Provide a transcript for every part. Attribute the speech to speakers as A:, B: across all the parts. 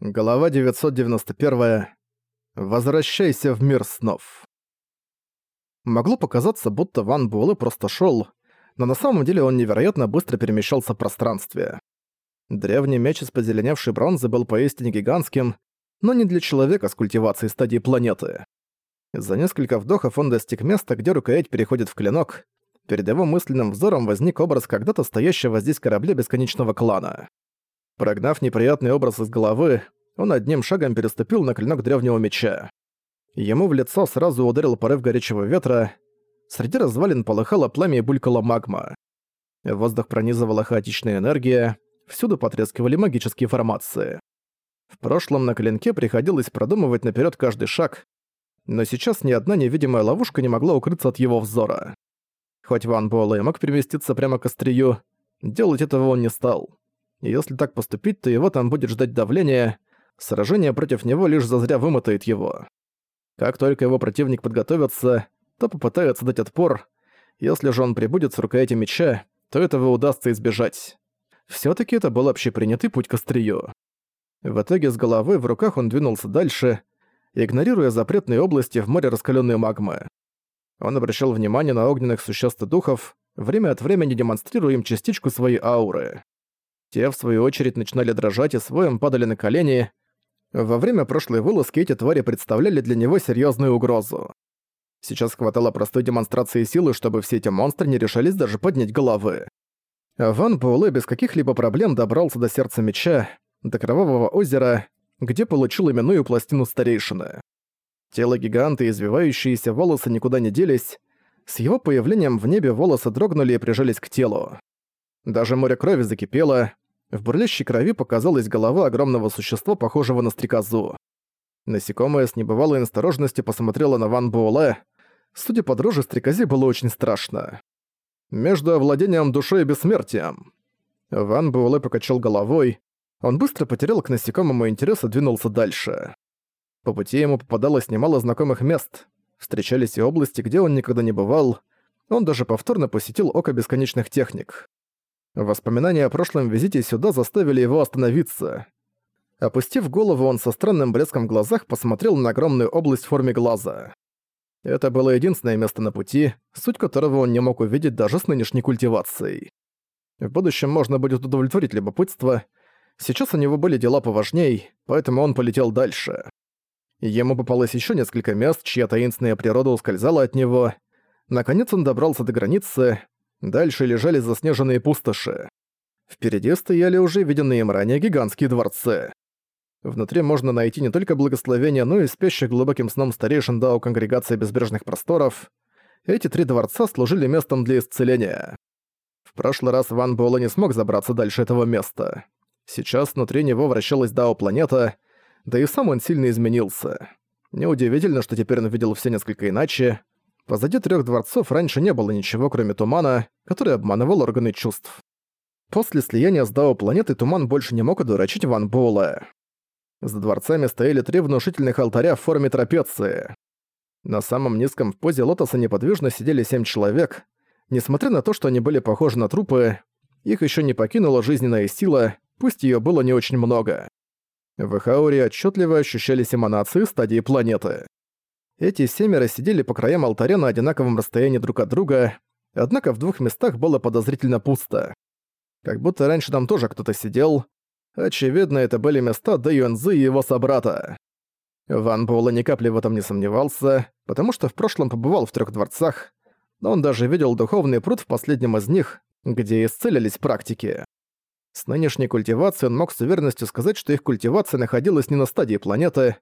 A: Глава 991. Возвращайся в мир снов. Могло показаться, будто Ван Буэлэ просто шёл, но на самом деле он невероятно быстро перемещался в пространстве. Древний меч из позеленевшей бронзы был поистине гигантским, но не для человека с культивацией стадии планеты. За несколько вдохов он достиг места, где рукоять переходит в клинок. Перед его мысленным взором возник образ когда-то стоящего здесь корабля бесконечного клана. Прогнав неприятный образ из головы, он одним шагом переступил на клинок древнего меча. Ему в лицо сразу ударил порыв горячего ветра. Среди развалин полыхало пламя и булькала магма. Воздух пронизывала хаотичная энергия, всюду потрескивали магические формации. В прошлом на клинке приходилось продумывать наперед каждый шаг, но сейчас ни одна невидимая ловушка не могла укрыться от его взора. Хоть Ван Буэлэ мог переместиться прямо к острию, делать этого он не стал. Если так поступить, то его там будет ждать давление, сражение против него лишь зазря вымотает его. Как только его противник подготовится, то попытается дать отпор. Если же он прибудет с рукояти меча, то этого удастся избежать. все таки это был общепринятый путь к острию. В итоге с головы в руках он двинулся дальше, игнорируя запретные области в море раскаленной магмы. Он обращал внимание на огненных существ и духов, время от времени демонстрируя им частичку своей ауры. Те, в свою очередь, начинали дрожать и своем падали на колени. Во время прошлой вылазки эти твари представляли для него серьезную угрозу. Сейчас хватало простой демонстрации силы, чтобы все эти монстры не решались даже поднять головы. Ван Буэлэ без каких-либо проблем добрался до сердца меча, до Кровавого озера, где получил именную пластину старейшины. Тело гиганта и извивающиеся волосы никуда не делись. С его появлением в небе волосы дрогнули и прижались к телу. Даже море крови закипело, в бурлящей крови показалась голова огромного существа, похожего на стрекозу. Насекомое с небывалой осторожностью посмотрело на Ван Буэлэ. Судя по дрожи, стрекозе было очень страшно. «Между овладением душой и бессмертием». Ван Буэлэ покачал головой. Он быстро потерял к насекомому интерес и двинулся дальше. По пути ему попадалось немало знакомых мест. Встречались и области, где он никогда не бывал. Он даже повторно посетил Око Бесконечных Техник. Воспоминания о прошлом визите сюда заставили его остановиться. Опустив голову, он со странным блеском в глазах посмотрел на огромную область в форме глаза. Это было единственное место на пути, суть которого он не мог увидеть даже с нынешней культивацией. В будущем можно будет удовлетворить любопытство. Сейчас у него были дела поважней, поэтому он полетел дальше. Ему попалось еще несколько мест, чья таинственная природа ускользала от него. Наконец он добрался до границы, Дальше лежали заснеженные пустоши. Впереди стояли уже виденные им ранее гигантские дворцы. Внутри можно найти не только благословения, но и спящих глубоким сном старейшин Дао Конгрегации Безбрежных Просторов. Эти три дворца служили местом для исцеления. В прошлый раз Ван Буэлэ не смог забраться дальше этого места. Сейчас внутри него вращалась Дао-планета, да и сам он сильно изменился. Неудивительно, что теперь он видел все несколько иначе. Позади трех дворцов раньше не было ничего, кроме тумана, который обманывал органы чувств. После слияния с Дао планеты туман больше не мог одурачить Ван Буэлэ. За дворцами стояли три внушительных алтаря в форме трапеции. На самом низком в позе лотоса неподвижно сидели семь человек. Несмотря на то, что они были похожи на трупы, их еще не покинула жизненная сила, пусть ее было не очень много. В их ауре отчетливо ощущались эманации стадии планеты. Эти семеро сидели по краям алтаря на одинаковом расстоянии друг от друга, однако в двух местах было подозрительно пусто. Как будто раньше там тоже кто-то сидел. Очевидно, это были места Дэ Юэнзы и его собрата. Ван Буэлэ ни капли в этом не сомневался, потому что в прошлом побывал в трех дворцах, но он даже видел духовный пруд в последнем из них, где исцелились практики. С нынешней культивацией он мог с уверенностью сказать, что их культивация находилась не на стадии планеты,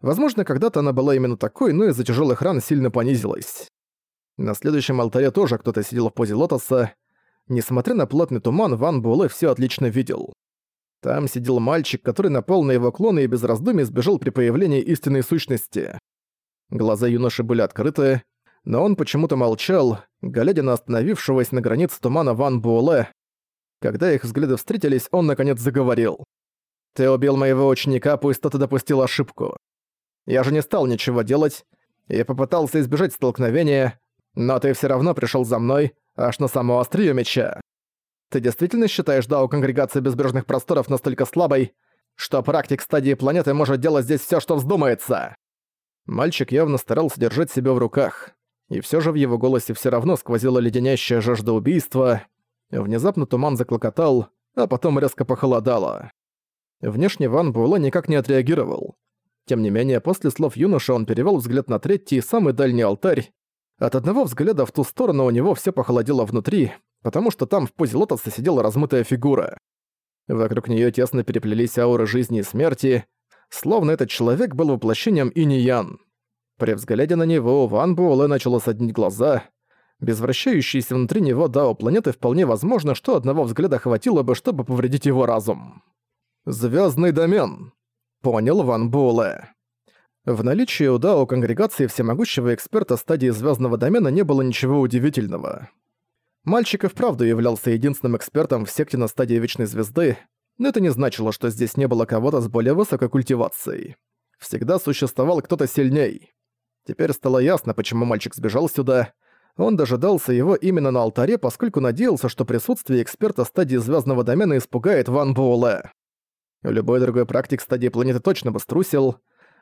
A: Возможно, когда-то она была именно такой, но из-за тяжелых ран сильно понизилась. На следующем алтаре тоже кто-то сидел в позе лотоса. Несмотря на плотный туман, Ван Буэлэ все отлично видел. Там сидел мальчик, который напал на его клоны и без раздумий сбежал при появлении истинной сущности. Глаза юноши были открыты, но он почему-то молчал, глядя на остановившегося на границе тумана Ван Буэлэ. Когда их взгляды встретились, он наконец заговорил. «Ты убил моего ученика, пусть тот и допустил ошибку. Я же не стал ничего делать и попытался избежать столкновения, но ты все равно пришел за мной аж на само острие меча. Ты действительно считаешь Дао Конгрегации Безбрежных Просторов настолько слабой, что практик стадии планеты может делать здесь всё, что вздумается!» Мальчик явно старался держать себя в руках, и всё же в его голосе всё равно сквозила леденящая жажда убийства. Внезапно туман заклокотал, а потом резко похолодало. Внешне Ван Буэлэ никак не отреагировал. Тем не менее, после слов юноши он перевёл взгляд на третий, самый дальний алтарь. От одного взгляда в ту сторону у него всё похолодело внутри, потому что там в позе лотоса сидела размытая фигура. Вокруг неё тесно переплелись ауры жизни и смерти, словно этот человек был воплощением инь-ян. При взгляде на него Ван Буэлэ начало соднить глаза. Без вращающейся внутри него Дао планеты вполне возможно, что одного взгляда хватило бы, чтобы повредить его разум. «Звёздный домен», — понял Ван Буэлэ. В наличии у Дао конгрегации всемогущего эксперта стадии звездного домена не было ничего удивительного. Мальчик и вправду являлся единственным экспертом в секте на стадии Вечной Звезды, но это не значило, что здесь не было кого-то с более высокой культивацией. Всегда существовал кто-то сильней. Теперь стало ясно, почему мальчик сбежал сюда. Он дожидался его именно на алтаре, поскольку надеялся, что присутствие эксперта стадии звездного домена испугает Ван Буэлэ. Любой другой практик стадии планеты точно бы струсил.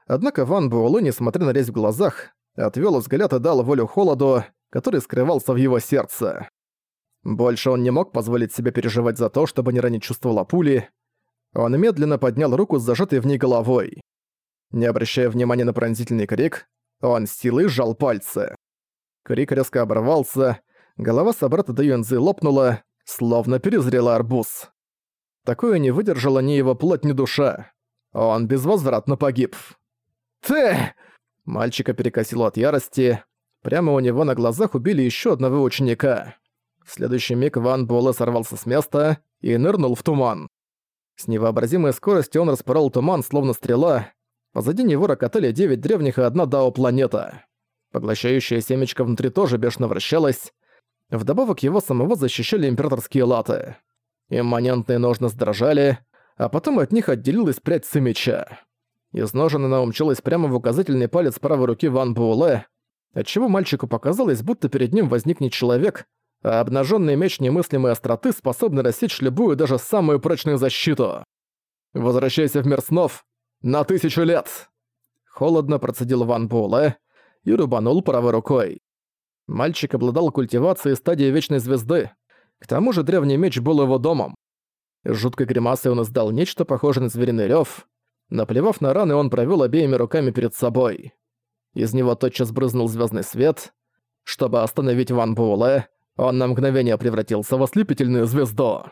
A: Однако Ван Буэлэ, несмотря на резь в глазах, отвел взгляд и дал волю холоду, который скрывался в его сердце. Больше он не мог позволить себе переживать за то, чтобы не ранить чувство Лапули. Он медленно поднял руку с зажатой в ней головой. Не обращая внимания на пронзительный крик, он силой сжал пальцы. Крик резко оборвался, голова собрата Даюнзы лопнула, словно перезрела арбуз. Такое не выдержала ни его плоть, ни душа. Он безвозвратно погиб. «Ты!» Мальчика перекосило от ярости. Прямо у него на глазах убили еще одного ученика. В следующий миг Ван Буэлэ сорвался с места и нырнул в туман. С невообразимой скоростью он распорол туман, словно стрела. Позади него рокотали девять древних и одна дао-планета. Поглощающая семечко внутри тоже бешено вращалась. Вдобавок его самого защищали императорские латы. Имманентные ножны сдрожали, а потом от них отделилась прядь меча. Из ножен она умчалась прямо в указательный палец правой руки Ван Буэлэ, отчего мальчику показалось, будто перед ним возникнет человек, а обнаженный меч немыслимой остроты способный рассечь любую, даже самую прочную защиту. «Возвращайся в мир снов на тысячу лет!» Холодно процедил Ван Буэлэ и рубанул правой рукой. Мальчик обладал культивацией стадии Вечной Звезды, к тому же древний меч был его домом. Жуткой гримасой он издал нечто похожее на звериный рёв. Наплевав на раны, он провёл обеими руками перед собой. Из него тотчас брызнул звёздный свет. Чтобы остановить Ван Буэлэ, он на мгновение превратился в ослепительную звезду.